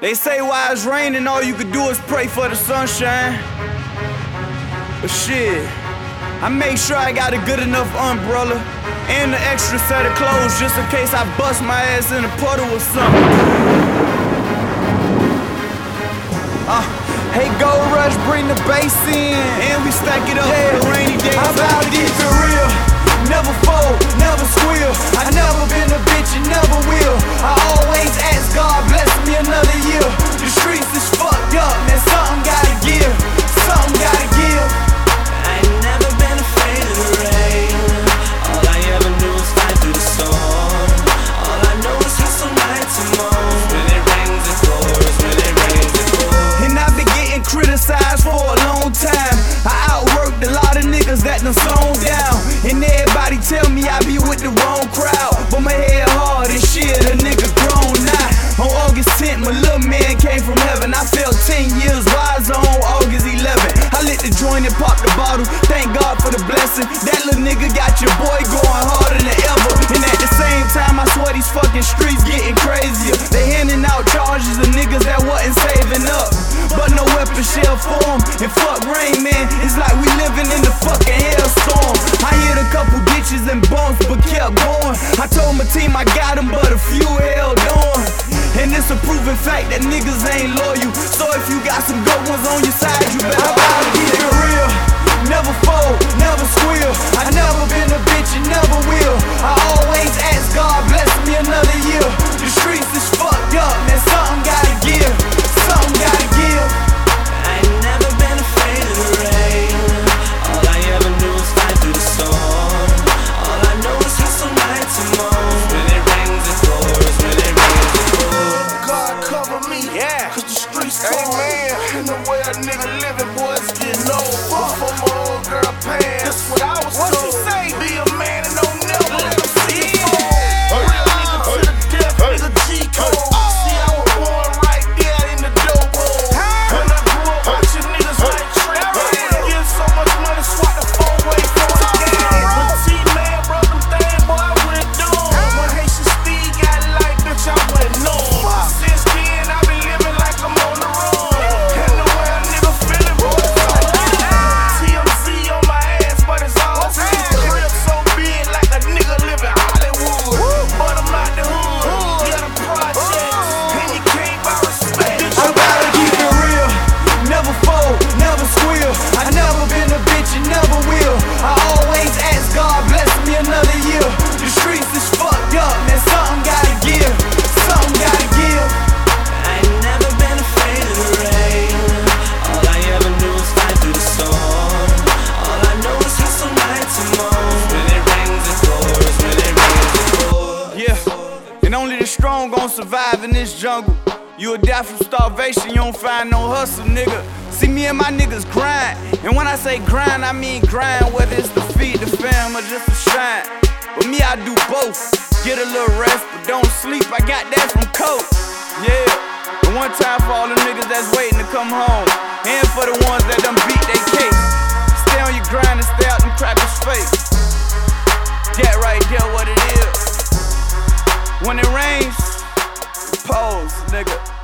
They say while it's raining, all you can do is pray for the sunshine. But shit, I make sure I got a good enough umbrella and an extra set of clothes just in case I bust my ass in a puddle or something. Uh, hey, Gold Rush, bring the bass in, and we stack it up yeah. For a long time. I outworked a lot of niggas that done slowed down. And everybody tell me I be with the wrong crowd. But my head hard and shit, a nigga grown now. On August 10th, my little man came from heaven. I felt 10 years wiser on August 11th. I lit the joint and popped the bottle. Thank God for the blessing. That little nigga got your boy going shall form. And fuck rain, man. It's like we living in the fucking hailstorm. I hit a couple ditches and bumps, but kept going. I told my team I got them, but a few held on. And it's a proven fact that niggas ain't loyal. Yeah. Cause the streets cold. And the way a nigga living, boy, it's getting old. Before my old girl pants. That's what I was What you told. alone gon' survive in this jungle. You'll die from starvation, you don't find no hustle, nigga. See me and my niggas grind. And when I say grind, I mean grind, whether it's to feed the fam or just to shine. But me, I do both. Get a little rest, but don't sleep. I got that from Coke. Yeah. And one time for all the niggas that's waiting to come home. And for the ones that done beat they case. Stay on your grind and stay out them crackers' face. That right there, what when it rains, pose, nigga.